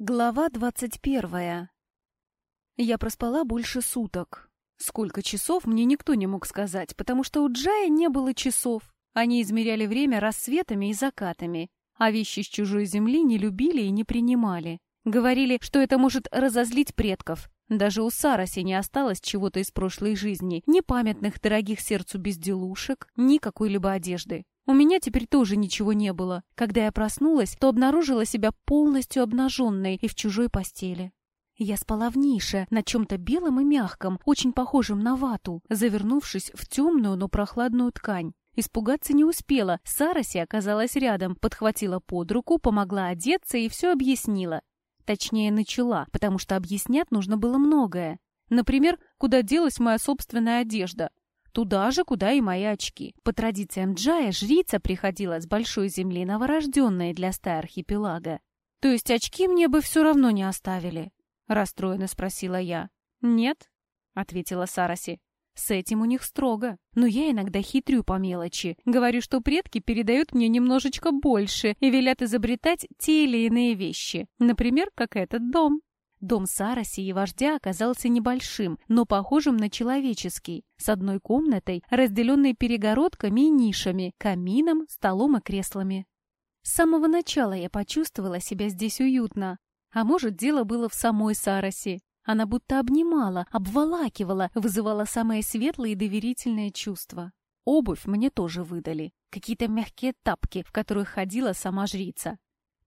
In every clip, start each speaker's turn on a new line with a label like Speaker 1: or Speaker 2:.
Speaker 1: Глава двадцать первая. Я проспала больше суток. Сколько часов, мне никто не мог сказать, потому что у Джая не было часов. Они измеряли время рассветами и закатами, а вещи с чужой земли не любили и не принимали. Говорили, что это может разозлить предков. Даже у Сараси не осталось чего-то из прошлой жизни, ни памятных дорогих сердцу безделушек, ни какой-либо одежды. У меня теперь тоже ничего не было. Когда я проснулась, то обнаружила себя полностью обнаженной и в чужой постели. Я спала в нише, на чем-то белом и мягком, очень похожем на вату, завернувшись в темную, но прохладную ткань. Испугаться не успела, Сараси оказалась рядом, подхватила под руку, помогла одеться и все объяснила. Точнее, начала, потому что объяснять нужно было многое. Например, куда делась моя собственная одежда. Туда же, куда и мои очки. По традициям Джая, жрица приходила с большой земли новорожденной для стаи архипелага. То есть очки мне бы все равно не оставили? Расстроенно спросила я. Нет, ответила Сараси. С этим у них строго. Но я иногда хитрю по мелочи. Говорю, что предки передают мне немножечко больше и велят изобретать те или иные вещи. Например, как этот дом. Дом Сараси и вождя оказался небольшим, но похожим на человеческий, с одной комнатой, разделенной перегородками и нишами, камином, столом и креслами. С самого начала я почувствовала себя здесь уютно. А может, дело было в самой Сарасе. Она будто обнимала, обволакивала, вызывала самые светлые и доверительные чувства. Обувь мне тоже выдали. Какие-то мягкие тапки, в которых ходила сама жрица.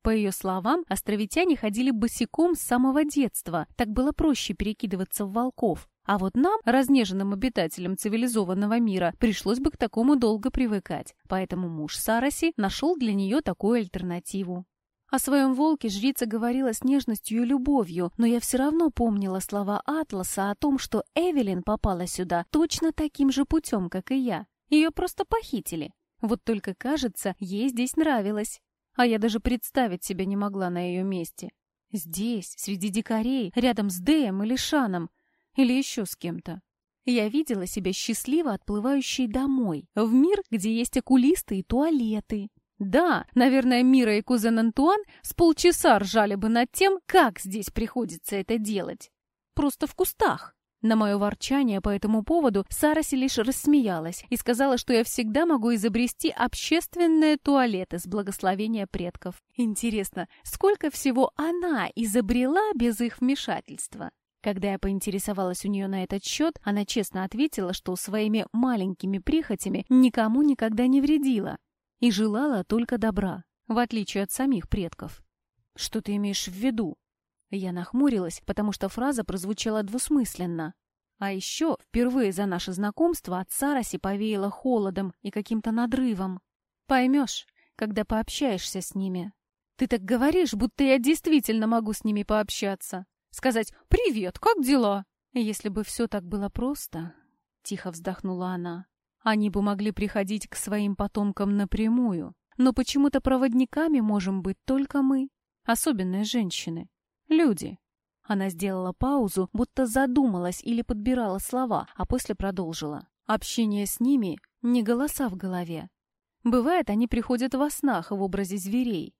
Speaker 1: По ее словам, островитяне ходили босиком с самого детства, так было проще перекидываться в волков. А вот нам, разнеженным обитателям цивилизованного мира, пришлось бы к такому долго привыкать. Поэтому муж Сараси нашел для нее такую альтернативу. О своем волке жрица говорила с нежностью и любовью, но я все равно помнила слова Атласа о том, что Эвелин попала сюда точно таким же путем, как и я. Ее просто похитили. Вот только, кажется, ей здесь нравилось а я даже представить себя не могла на ее месте. Здесь, среди дикарей, рядом с Дэем или Шаном, или еще с кем-то. Я видела себя счастливо отплывающей домой, в мир, где есть окулисты и туалеты. Да, наверное, Мира и кузен Антуан с полчаса ржали бы над тем, как здесь приходится это делать. Просто в кустах. На мое ворчание по этому поводу Сараси лишь рассмеялась и сказала, что я всегда могу изобрести общественные туалеты с благословения предков. Интересно, сколько всего она изобрела без их вмешательства? Когда я поинтересовалась у нее на этот счет, она честно ответила, что своими маленькими прихотями никому никогда не вредила и желала только добра, в отличие от самих предков. «Что ты имеешь в виду?» Я нахмурилась, потому что фраза прозвучала двусмысленно. А еще впервые за наше знакомство от Сараси повеяло холодом и каким-то надрывом. Поймешь, когда пообщаешься с ними. Ты так говоришь, будто я действительно могу с ними пообщаться. Сказать «Привет, как дела?» Если бы все так было просто, — тихо вздохнула она, — они бы могли приходить к своим потомкам напрямую. Но почему-то проводниками можем быть только мы, особенные женщины. Люди. Она сделала паузу, будто задумалась или подбирала слова, а после продолжила. Общение с ними — не голоса в голове. Бывает, они приходят во снах в образе зверей.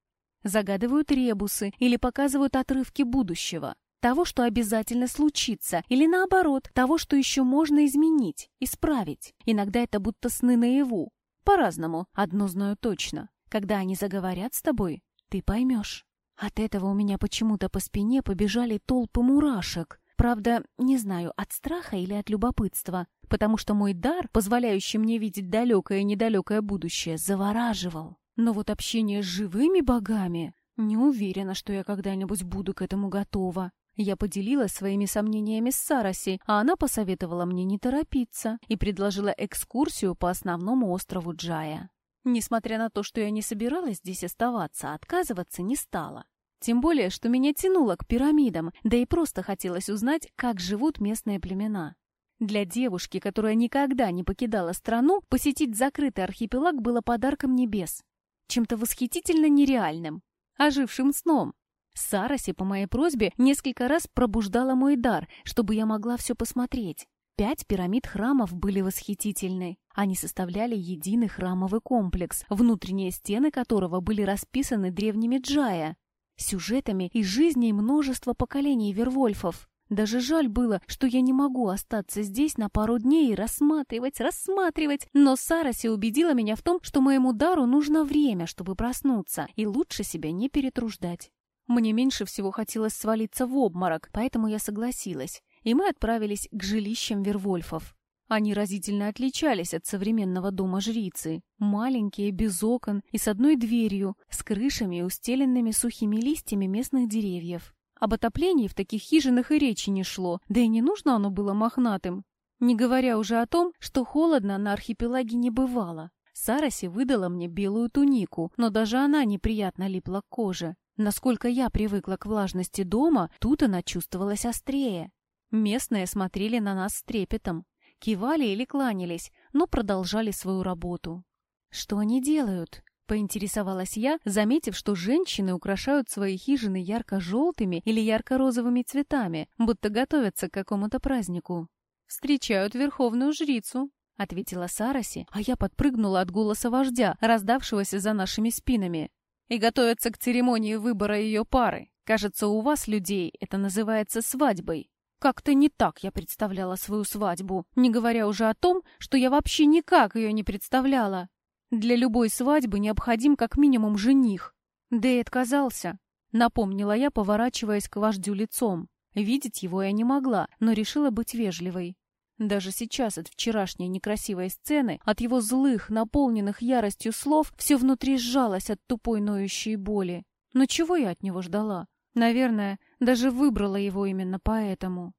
Speaker 1: Загадывают ребусы или показывают отрывки будущего. Того, что обязательно случится, или наоборот, того, что еще можно изменить, исправить. Иногда это будто сны наяву. По-разному, одно знаю точно. Когда они заговорят с тобой, ты поймешь. От этого у меня почему-то по спине побежали толпы мурашек. Правда, не знаю, от страха или от любопытства, потому что мой дар, позволяющий мне видеть далекое и недалекое будущее, завораживал. Но вот общение с живыми богами... Не уверена, что я когда-нибудь буду к этому готова. Я поделилась своими сомнениями с Сараси, а она посоветовала мне не торопиться и предложила экскурсию по основному острову Джая. Несмотря на то, что я не собиралась здесь оставаться, отказываться не стала. Тем более, что меня тянуло к пирамидам, да и просто хотелось узнать, как живут местные племена. Для девушки, которая никогда не покидала страну, посетить закрытый архипелаг было подарком небес. Чем-то восхитительно нереальным, ожившим сном. Сараси, по моей просьбе, несколько раз пробуждала мой дар, чтобы я могла все посмотреть. Пять пирамид храмов были восхитительны. Они составляли единый храмовый комплекс, внутренние стены которого были расписаны древними джая. сюжетами и жизней множества поколений Вервольфов. Даже жаль было, что я не могу остаться здесь на пару дней и рассматривать, рассматривать. Но Сараси убедила меня в том, что моему дару нужно время, чтобы проснуться, и лучше себя не перетруждать. Мне меньше всего хотелось свалиться в обморок, поэтому я согласилась, и мы отправились к жилищам Вервольфов. Они разительно отличались от современного дома жрицы. Маленькие, без окон и с одной дверью, с крышами, устеленными сухими листьями местных деревьев. Об отоплении в таких хижинах и речи не шло, да и не нужно оно было мохнатым. Не говоря уже о том, что холодно на архипелаге не бывало. Сараси выдала мне белую тунику, но даже она неприятно липла к коже. Насколько я привыкла к влажности дома, тут она чувствовалась острее. Местные смотрели на нас с трепетом, кивали или кланялись, но продолжали свою работу. Что они делают? Поинтересовалась я, заметив, что женщины украшают свои хижины ярко-желтыми или ярко-розовыми цветами, будто готовятся к какому-то празднику. «Встречают верховную жрицу», — ответила Сараси, а я подпрыгнула от голоса вождя, раздавшегося за нашими спинами. «И готовятся к церемонии выбора ее пары. Кажется, у вас, людей, это называется свадьбой». Как-то не так я представляла свою свадьбу, не говоря уже о том, что я вообще никак ее не представляла. Для любой свадьбы необходим как минимум жених. И отказался. Напомнила я, поворачиваясь к вождю лицом. Видеть его я не могла, но решила быть вежливой. Даже сейчас от вчерашней некрасивой сцены, от его злых, наполненных яростью слов, все внутри сжалось от тупой ноющей боли. Но чего я от него ждала? Наверное, даже выбрала его именно поэтому.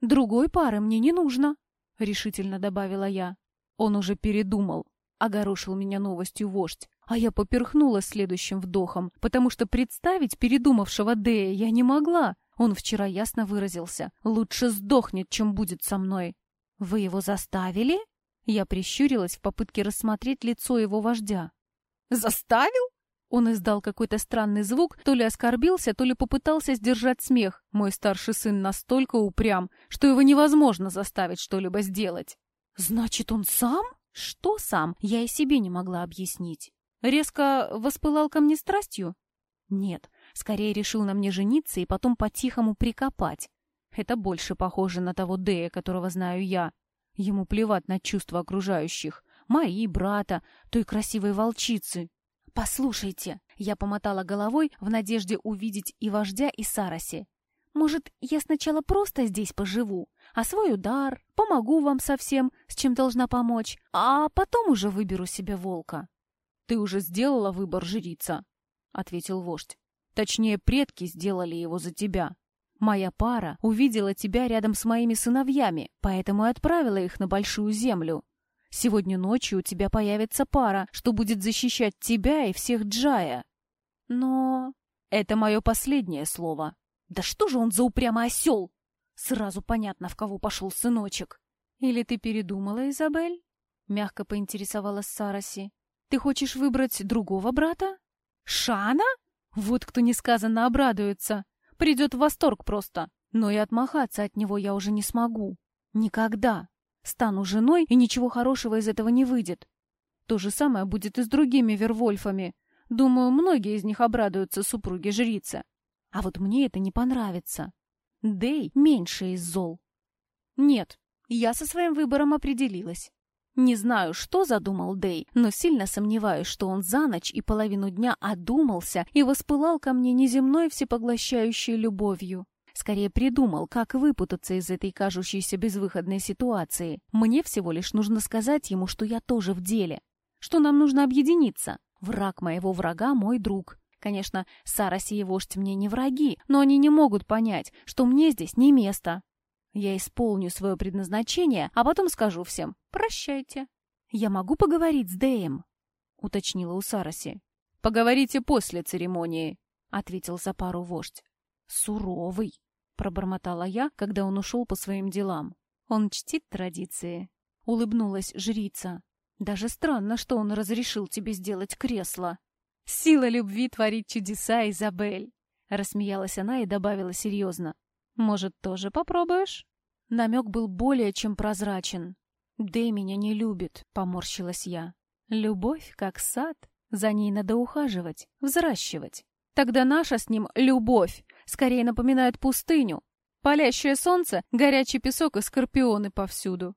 Speaker 1: «Другой пары мне не нужно», — решительно добавила я. Он уже передумал. — огорошил меня новостью вождь. А я поперхнулась следующим вдохом, потому что представить передумавшего Дея я не могла. Он вчера ясно выразился. «Лучше сдохнет, чем будет со мной». «Вы его заставили?» Я прищурилась в попытке рассмотреть лицо его вождя.
Speaker 2: «Заставил?»
Speaker 1: Он издал какой-то странный звук, то ли оскорбился, то ли попытался сдержать смех. Мой старший сын настолько упрям, что его невозможно заставить что-либо сделать.
Speaker 2: «Значит, он сам?»
Speaker 1: Что сам, я и себе не могла объяснить. Резко воспылал ко мне страстью? Нет, скорее решил на мне жениться и потом по-тихому прикопать. Это больше похоже на того Дея, которого знаю я. Ему плевать на чувства окружающих. Мои, брата, той красивой волчицы. «Послушайте», — я помотала головой в надежде увидеть и вождя, и Сараси. «Может, я сначала просто здесь поживу, свой удар, помогу вам со всем, с чем должна помочь, а потом уже выберу себе волка. — Ты уже сделала выбор, жрица, — ответил вождь. — Точнее, предки сделали его за тебя. Моя пара увидела тебя рядом с моими сыновьями, поэтому и отправила их на большую землю. Сегодня ночью у тебя появится пара, что будет защищать тебя и всех Джая. Но это мое последнее слово. Да что же он за упрямый осел? Сразу понятно, в кого пошел сыночек. Или ты передумала, Изабель? Мягко поинтересовалась Сараси. Ты хочешь выбрать другого брата? Шана? Вот кто несказанно обрадуется. Придет в восторг просто. Но и отмахаться от него я уже не смогу. Никогда. Стану женой, и ничего хорошего из этого не выйдет. То же самое будет и с другими Вервольфами. Думаю, многие из них обрадуются супруге жрицы. А вот мне это не понравится. Дэй меньше из зол. Нет, я со своим выбором определилась. Не знаю, что задумал Дэй, но сильно сомневаюсь, что он за ночь и половину дня одумался и воспылал ко мне неземной всепоглощающей любовью. Скорее придумал, как выпутаться из этой кажущейся безвыходной ситуации. Мне всего лишь нужно сказать ему, что я тоже в деле, что нам нужно объединиться. Враг моего врага — мой друг. Конечно, Сарас и вождь мне не враги, но они не могут понять, что мне здесь не место. Я исполню свое предназначение, а потом скажу всем «прощайте». «Я могу поговорить с Дэем?» — уточнила у Сараси. «Поговорите после церемонии», — ответил за пару вождь. «Суровый», — пробормотала я, когда он ушел по своим делам. «Он чтит традиции», — улыбнулась жрица. «Даже странно, что он разрешил тебе сделать кресло». «Сила любви творит чудеса, Изабель!» Рассмеялась она и добавила серьезно. «Может, тоже попробуешь?» Намек был более чем прозрачен. «Дэй меня не любит», — поморщилась я. «Любовь, как сад, за ней надо ухаживать, взращивать. Тогда наша с ним любовь скорее напоминает пустыню. Палящее солнце, горячий песок и скорпионы повсюду.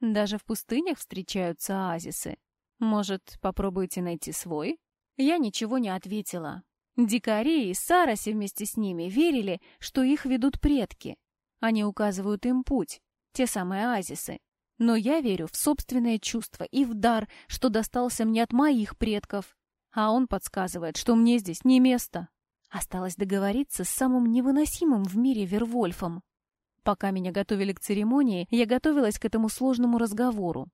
Speaker 1: Даже в пустынях встречаются оазисы. Может, попробуйте найти свой? Я ничего не ответила. Дикари и Сараси вместе с ними верили, что их ведут предки. Они указывают им путь, те самые оазисы. Но я верю в собственное чувство и в дар, что достался мне от моих предков. А он подсказывает, что мне здесь не место. Осталось договориться с самым невыносимым в мире Вервольфом. Пока меня готовили к церемонии, я готовилась к этому сложному разговору.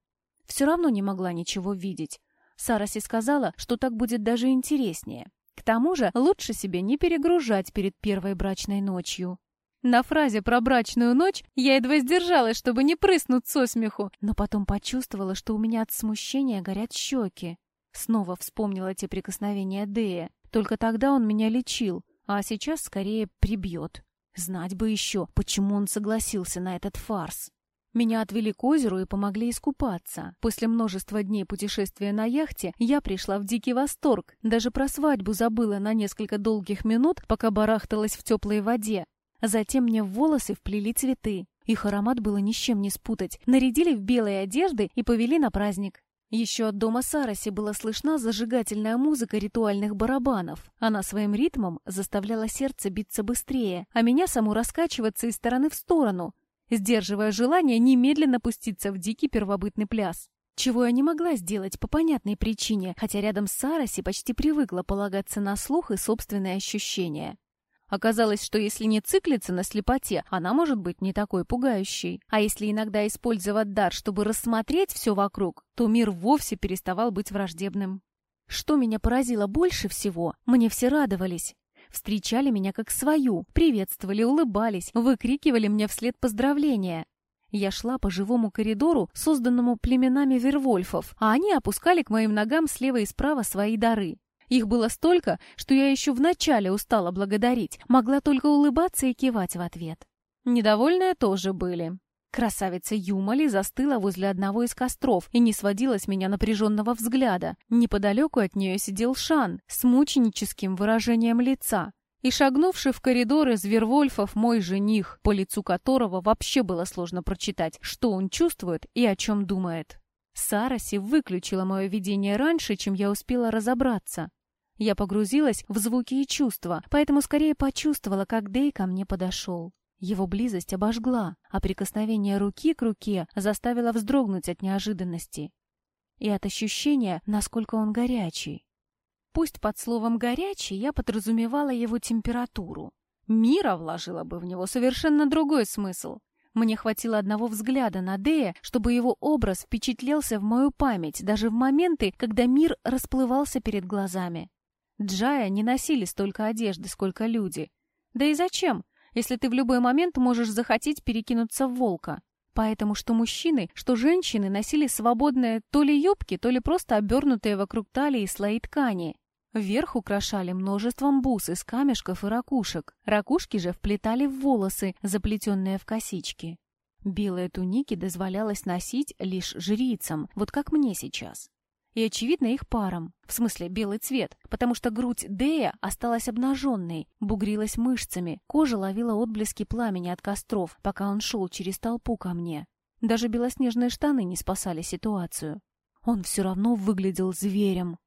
Speaker 1: Все равно не могла ничего видеть. Сараси сказала, что так будет даже интереснее. К тому же лучше себе не перегружать перед первой брачной ночью. На фразе про брачную ночь я едва сдержалась, чтобы не прыснуть со смеху, но потом почувствовала, что у меня от смущения горят щеки. Снова вспомнила те прикосновения Дея. Только тогда он меня лечил, а сейчас скорее прибьет. Знать бы еще, почему он согласился на этот фарс. Меня отвели к озеру и помогли искупаться. После множества дней путешествия на яхте я пришла в дикий восторг. Даже про свадьбу забыла на несколько долгих минут, пока барахталась в теплой воде. Затем мне в волосы вплели цветы. Их аромат было ни с чем не спутать. Нарядили в белые одежды и повели на праздник. Еще от дома Сараси была слышна зажигательная музыка ритуальных барабанов. Она своим ритмом заставляла сердце биться быстрее, а меня саму раскачиваться из стороны в сторону, сдерживая желание немедленно пуститься в дикий первобытный пляс. Чего я не могла сделать по понятной причине, хотя рядом с Сараси почти привыкла полагаться на слух и собственные ощущения. Оказалось, что если не циклиться на слепоте, она может быть не такой пугающей. А если иногда использовать дар, чтобы рассмотреть все вокруг, то мир вовсе переставал быть враждебным. Что меня поразило больше всего, мне все радовались. Встречали меня как свою, приветствовали, улыбались, выкрикивали мне вслед поздравления. Я шла по живому коридору, созданному племенами вервольфов, а они опускали к моим ногам слева и справа свои дары. Их было столько, что я еще вначале устала благодарить, могла только улыбаться и кивать в ответ. Недовольные тоже были. Красавица Юмали застыла возле одного из костров и не сводила с меня напряженного взгляда. Неподалеку от нее сидел Шан с мученическим выражением лица. И шагнувший в коридор из мой жених, по лицу которого вообще было сложно прочитать, что он чувствует и о чем думает. Сараси выключила мое видение раньше, чем я успела разобраться. Я погрузилась в звуки и чувства, поэтому скорее почувствовала, как Дэй ко мне подошел. Его близость обожгла, а прикосновение руки к руке заставило вздрогнуть от неожиданности и от ощущения, насколько он горячий. Пусть под словом «горячий» я подразумевала его температуру. Мира вложила бы в него совершенно другой смысл. Мне хватило одного взгляда на Дея, чтобы его образ впечатлелся в мою память, даже в моменты, когда мир расплывался перед глазами. Джая не носили столько одежды, сколько люди. Да и зачем, если ты в любой момент можешь захотеть перекинуться в волка? Поэтому что мужчины, что женщины носили свободные то ли юбки, то ли просто обернутые вокруг талии слои ткани. Вверх украшали множеством бус из камешков и ракушек. Ракушки же вплетали в волосы, заплетенные в косички. Белые туники дозволялось носить лишь жрицам, вот как мне сейчас и, очевидно, их паром. В смысле, белый цвет, потому что грудь Дея осталась обнаженной, бугрилась мышцами, кожа ловила отблески пламени от костров, пока он шел через толпу ко мне. Даже белоснежные штаны не спасали ситуацию. Он все равно выглядел зверем.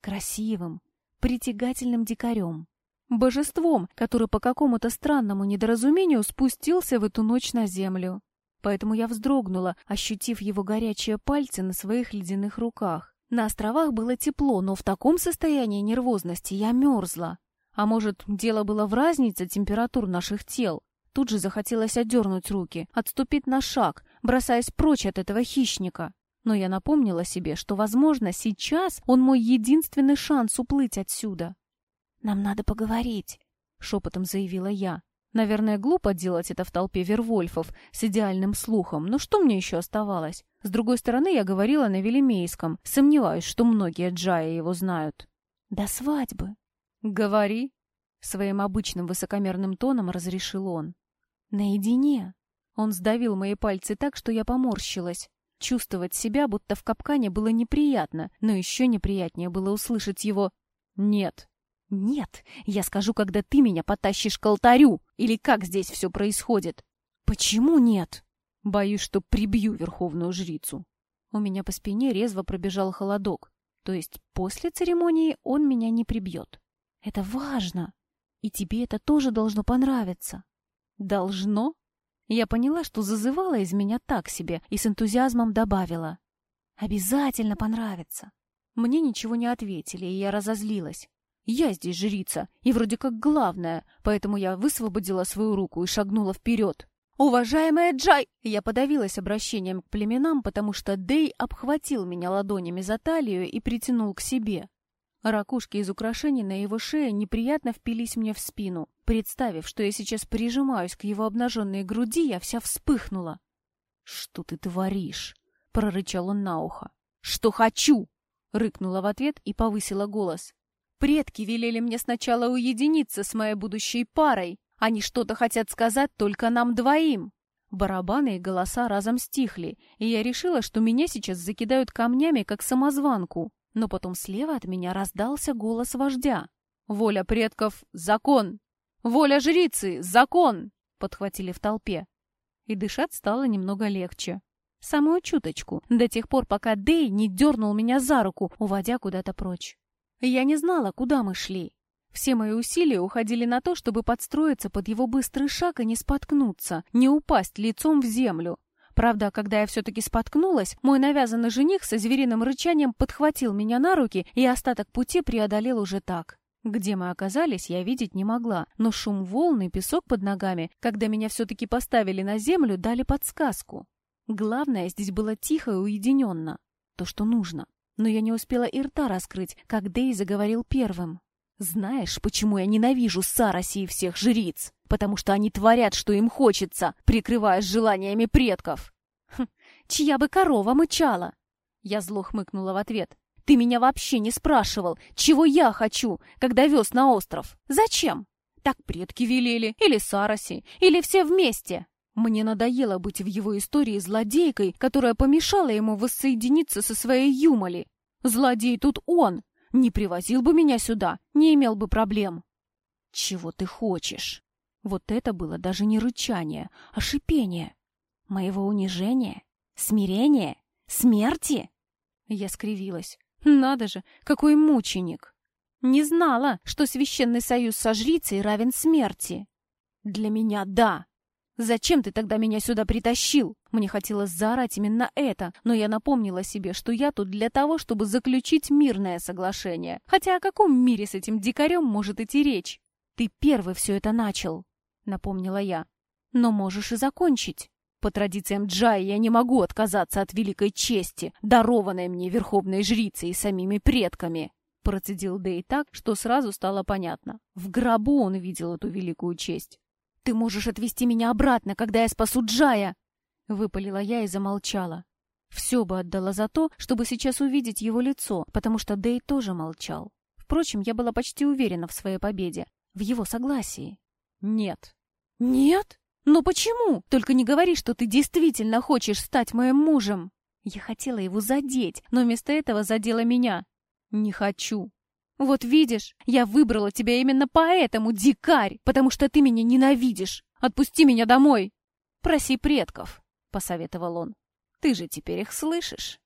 Speaker 1: Красивым, притягательным дикарем. Божеством, который по какому-то странному недоразумению спустился в эту ночь на землю. Поэтому я вздрогнула, ощутив его горячие пальцы на своих ледяных руках. На островах было тепло, но в таком состоянии нервозности я мерзла. А может, дело было в разнице температур наших тел? Тут же захотелось отдернуть руки, отступить на шаг, бросаясь прочь от этого хищника. Но я напомнила себе, что, возможно, сейчас он мой единственный шанс уплыть отсюда. «Нам надо поговорить», — шепотом заявила я. Наверное, глупо делать это в толпе вервольфов с идеальным слухом, но что мне еще оставалось? С другой стороны, я говорила на Велимейском, сомневаюсь, что многие джаи его знают. «До свадьбы». «Говори», — своим обычным высокомерным тоном разрешил он. «Наедине». Он сдавил мои пальцы так, что я поморщилась. Чувствовать себя, будто в капкане, было неприятно, но еще неприятнее было услышать его «нет». Нет, я скажу, когда ты меня потащишь к алтарю. Или как здесь все происходит. Почему нет? Боюсь, что прибью верховную жрицу. У меня по спине резво пробежал холодок. То есть после церемонии он меня не прибьет. Это важно. И тебе это тоже должно понравиться. Должно? Я поняла, что зазывала из меня так себе, и с энтузиазмом добавила. Обязательно понравится. Мне ничего не ответили, и я разозлилась. Я здесь жрица, и вроде как главная, поэтому я высвободила свою руку и шагнула вперед. «Уважаемая Джай!» Я подавилась обращением к племенам, потому что Дей обхватил меня ладонями за талию и притянул к себе. Ракушки из украшений на его шее неприятно впились мне в спину. Представив, что я сейчас прижимаюсь к его обнаженной груди, я вся вспыхнула. «Что ты творишь?» — прорычал он на ухо. «Что хочу!» — рыкнула в ответ и повысила голос. «Предки велели мне сначала уединиться с моей будущей парой, они что-то хотят сказать только нам двоим. Барабаны и голоса разом стихли, и я решила, что меня сейчас закидают камнями, как самозванку. Но потом слева от меня раздался голос вождя. «Воля предков — закон! Воля жрицы — закон!» — подхватили в толпе. И дышать стало немного легче. Самую чуточку, до тех пор, пока Дэй не дернул меня за руку, уводя куда-то прочь. Я не знала, куда мы шли. Все мои усилия уходили на то, чтобы подстроиться под его быстрый шаг и не споткнуться, не упасть лицом в землю. Правда, когда я все-таки споткнулась, мой навязанный жених со звериным рычанием подхватил меня на руки и остаток пути преодолел уже так. Где мы оказались, я видеть не могла, но шум волн и песок под ногами, когда меня все-таки поставили на землю, дали подсказку. Главное, здесь было тихо и уединенно. То, что нужно. Но я не успела и рта раскрыть, как Дэй заговорил первым. Знаешь, почему я ненавижу Сараси и всех жриц? Потому что они творят, что им хочется, прикрываясь желаниями предков. Хм, чья бы корова мычала? Я зло хмыкнула в ответ. Ты меня вообще не спрашивал, чего я хочу, когда вез на остров. Зачем? Так предки велели, или Сараси, или все вместе. Мне надоело быть в его истории злодейкой, которая помешала ему воссоединиться со своей Юмали. Злодей тут он, не привозил бы меня сюда, не имел бы проблем. Чего ты хочешь? Вот это было даже не рычание, а шипение. Моего унижения? Смирения? Смерти? Я скривилась. Надо же, какой мученик! Не знала, что священный союз со жрицей равен смерти. Для меня — да. «Зачем ты тогда меня сюда притащил?» Мне хотелось заорать именно это, но я напомнила себе, что я тут для того, чтобы заключить мирное соглашение. Хотя о каком мире с этим дикарем может идти речь? «Ты первый все это начал», — напомнила я. «Но можешь и закончить. По традициям Джай я не могу отказаться от великой чести, дарованной мне верховной жрицей и самими предками». Процедил Дэй так, что сразу стало понятно. В гробу он видел эту великую честь. «Ты можешь отвезти меня обратно, когда я спасу Джая!» Выпалила я и замолчала. Все бы отдала за то, чтобы сейчас увидеть его лицо, потому что Дэй тоже молчал. Впрочем, я была почти уверена в своей победе, в его согласии. «Нет». «Нет? Но почему? Только не говори, что ты действительно хочешь стать моим мужем!» Я хотела его задеть, но вместо этого задела меня. «Не хочу», вот видишь, я выбрала тебя именно поэтому, дикарь, потому что ты меня ненавидишь. Отпусти меня домой. Проси предков, посоветовал он. Ты же теперь их слышишь.